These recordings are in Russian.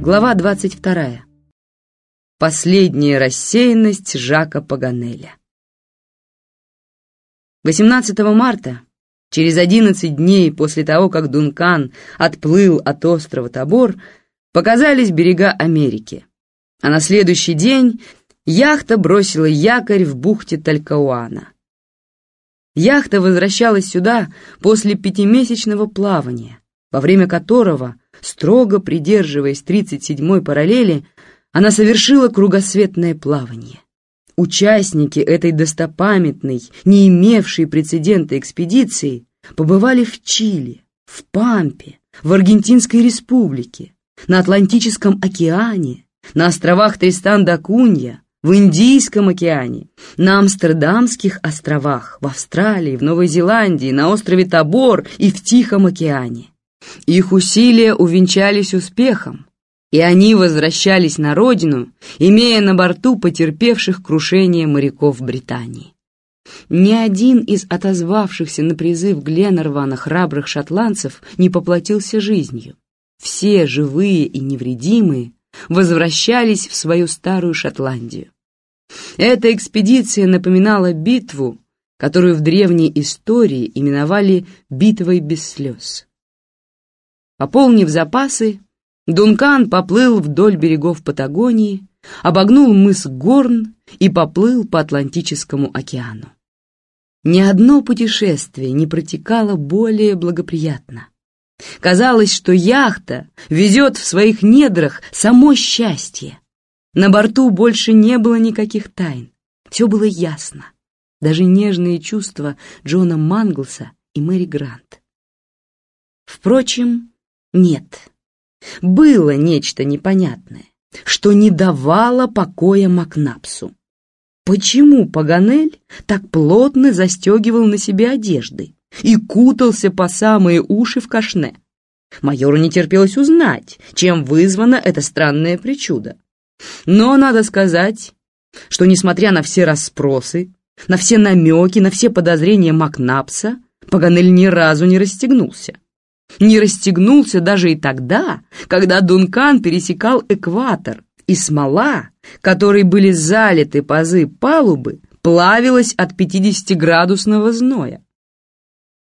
Глава 22. Последняя рассеянность Жака Паганеля. 18 марта, через 11 дней после того, как Дункан отплыл от острова Тобор, показались берега Америки. А на следующий день яхта бросила якорь в бухте Талькауана. Яхта возвращалась сюда после пятимесячного плавания, во время которого, строго придерживаясь 37-й параллели, она совершила кругосветное плавание. Участники этой достопамятной, не имевшей прецедента экспедиции, побывали в Чили, в Пампе, в Аргентинской республике, на Атлантическом океане, на островах Тристан-да-Кунья, в Индийском океане, на Амстердамских островах, в Австралии, в Новой Зеландии, на острове Табор и в Тихом океане. Их усилия увенчались успехом, и они возвращались на родину, имея на борту потерпевших крушение моряков Британии. Ни один из отозвавшихся на призыв Гленнервана храбрых шотландцев не поплатился жизнью. Все живые и невредимые возвращались в свою старую Шотландию. Эта экспедиция напоминала битву, которую в древней истории именовали «битвой без слез». Пополнив запасы, Дункан поплыл вдоль берегов Патагонии, обогнул мыс Горн и поплыл по Атлантическому океану. Ни одно путешествие не протекало более благоприятно. Казалось, что яхта везет в своих недрах само счастье. На борту больше не было никаких тайн. Все было ясно. Даже нежные чувства Джона Манглса и Мэри Грант. Впрочем, нет. Было нечто непонятное, что не давало покоя Макнапсу. Почему Паганель так плотно застегивал на себе одежды и кутался по самые уши в кашне? Майору не терпелось узнать, чем вызвано это странное причудо. Но надо сказать, что, несмотря на все расспросы, на все намеки, на все подозрения Макнапса, Паганель ни разу не расстегнулся не расстегнулся даже и тогда, когда Дункан пересекал экватор, и смола, которой были залиты пазы палубы, плавилась от 50-градусного зноя.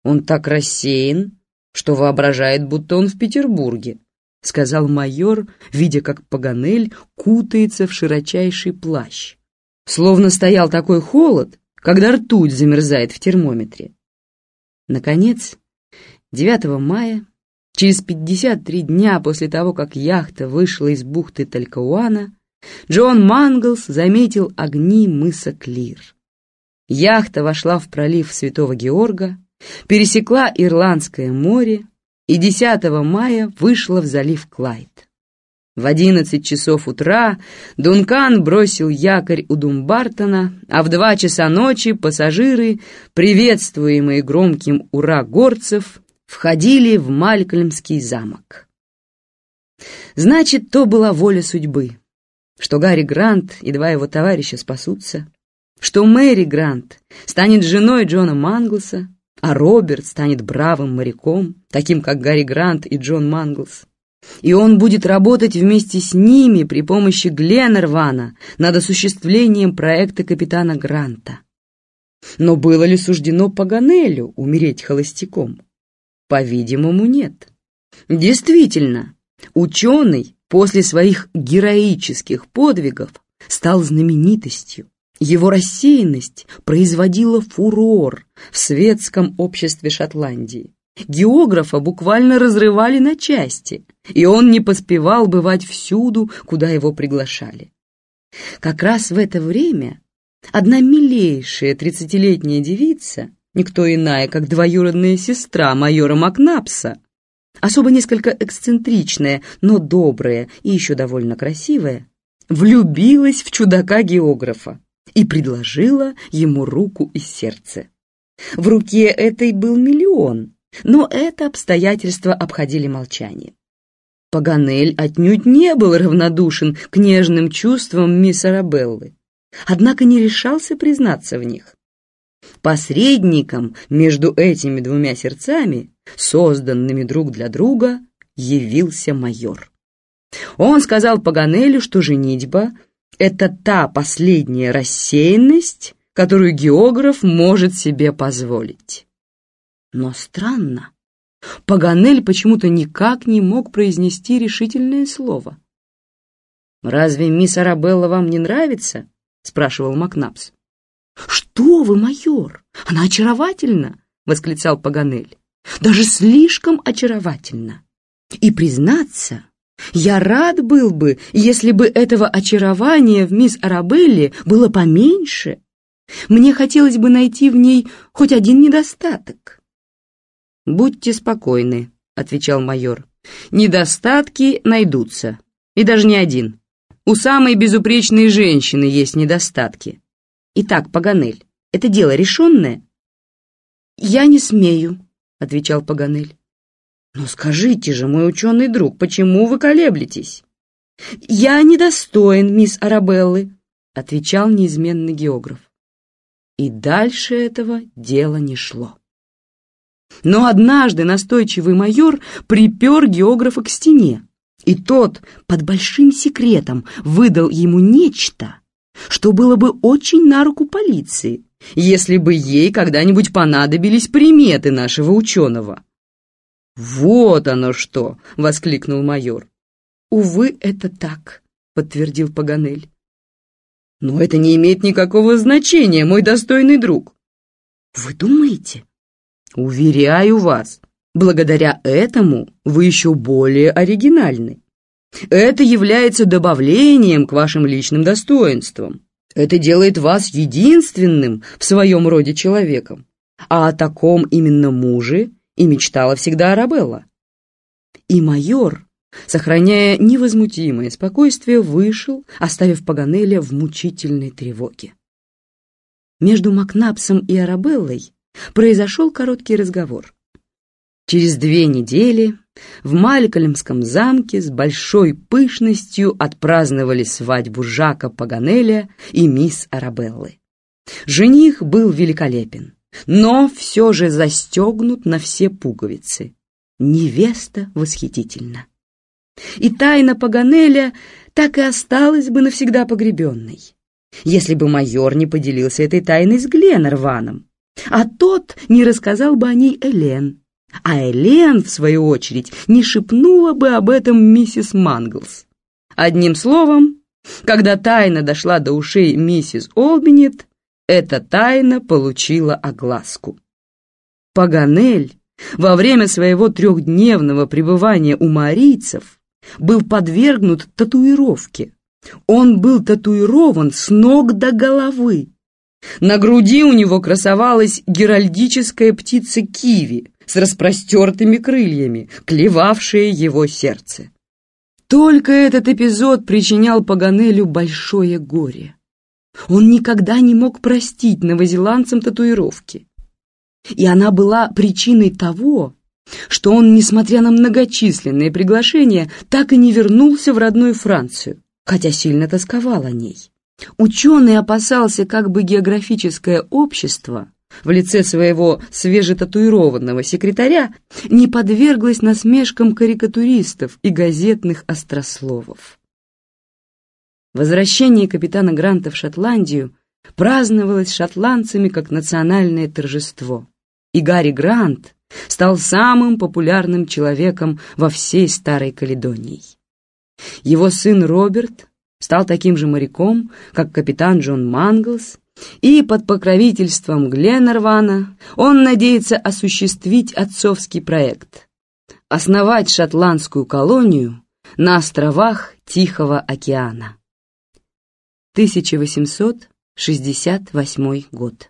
Он так рассеян, что воображает, будто он в Петербурге, сказал майор, видя, как Паганель кутается в широчайший плащ. Словно стоял такой холод, когда ртуть замерзает в термометре. Наконец, 9 мая, через 53 дня после того, как яхта вышла из бухты Талькауана, Джон Манглс заметил огни мыса Клир. Яхта вошла в пролив Святого Георга, пересекла Ирландское море и 10 мая вышла в залив Клайд. В одиннадцать часов утра Дункан бросил якорь у Думбартона, а в два часа ночи пассажиры, приветствуемые громким «Ура!» горцев, входили в Малькольмский замок. Значит, то была воля судьбы, что Гарри Грант и два его товарища спасутся, что Мэри Грант станет женой Джона Манглса, а Роберт станет бравым моряком, таким как Гарри Грант и Джон Манглс. И он будет работать вместе с ними при помощи Гленнервана над осуществлением проекта капитана Гранта. Но было ли суждено Паганелю умереть холостяком? По-видимому, нет. Действительно, ученый после своих героических подвигов стал знаменитостью. Его рассеянность производила фурор в светском обществе Шотландии. Географа буквально разрывали на части, и он не поспевал бывать всюду, куда его приглашали. Как раз в это время одна милейшая тридцатилетняя девица никто иная, как двоюродная сестра майора Макнапса, особо несколько эксцентричная, но добрая и еще довольно красивая, влюбилась в чудака-географа и предложила ему руку и сердце. В руке этой был миллион, но это обстоятельство обходили молчанием. Паганель отнюдь не был равнодушен к нежным чувствам мисс Арабеллы, однако не решался признаться в них. посредником между этими двумя сердцами, созданными друг для друга, явился майор. Он сказал Паганелю, что женитьба — это та последняя рассеянность, которую географ может себе позволить. Но странно, Паганель почему-то никак не мог произнести решительное слово. «Разве мисс Арабелла вам не нравится?» — спрашивал Макнапс. «Что вы, майор? Она очаровательна!» — восклицал Паганель. «Даже слишком очаровательна. И, признаться, я рад был бы, если бы этого очарования в мисс Арабелле было поменьше. Мне хотелось бы найти в ней хоть один недостаток». «Будьте спокойны», — отвечал майор. «Недостатки найдутся, и даже не один. У самой безупречной женщины есть недостатки. Итак, Паганель, это дело решенное?» «Я не смею», — отвечал Паганель. «Но скажите же, мой ученый друг, почему вы колеблетесь?» «Я недостоин, мисс Арабеллы», — отвечал неизменный географ. И дальше этого дела не шло. Но однажды настойчивый майор припер географа к стене, и тот под большим секретом выдал ему нечто, что было бы очень на руку полиции, если бы ей когда-нибудь понадобились приметы нашего ученого. «Вот оно что!» — воскликнул майор. «Увы, это так», — подтвердил Паганель. «Но это не имеет никакого значения, мой достойный друг». «Вы думаете?» «Уверяю вас, благодаря этому вы еще более оригинальны. Это является добавлением к вашим личным достоинствам. Это делает вас единственным в своем роде человеком. А о таком именно муже и мечтала всегда Арабелла. И майор, сохраняя невозмутимое спокойствие, вышел, оставив Паганеля в мучительной тревоге. Между Макнапсом и Арабеллой произошел короткий разговор. Через две недели в Малькольмском замке с большой пышностью отпраздновали свадьбу Жака Паганеля и мисс Арабеллы. Жених был великолепен, но все же застегнут на все пуговицы. Невеста восхитительна. И тайна Паганеля так и осталась бы навсегда погребенной, если бы майор не поделился этой тайной с Гленнерваном, а тот не рассказал бы о ней Элен, а Элен, в свою очередь, не шепнула бы об этом миссис Манглс. Одним словом, когда тайна дошла до ушей миссис Олбинет, эта тайна получила огласку. Паганель во время своего трехдневного пребывания у марийцев был подвергнут татуировке. Он был татуирован с ног до головы. На груди у него красовалась геральдическая птица киви с распростертыми крыльями, клевавшая его сердце. Только этот эпизод причинял Паганелю большое горе. Он никогда не мог простить новозеландцам татуировки. И она была причиной того, что он, несмотря на многочисленные приглашения, так и не вернулся в родную Францию, хотя сильно тосковал о ней. Ученый опасался, как бы географическое общество в лице своего свежетатуированного секретаря не подверглось насмешкам карикатуристов и газетных острословов. Возвращение капитана Гранта в Шотландию праздновалось шотландцами как национальное торжество, и Гарри Грант стал самым популярным человеком во всей Старой Каледонии. Его сын Роберт стал таким же моряком, как капитан Джон Манглс, и под покровительством Гленнервана он надеется осуществить отцовский проект — основать шотландскую колонию на островах Тихого океана. 1868 год.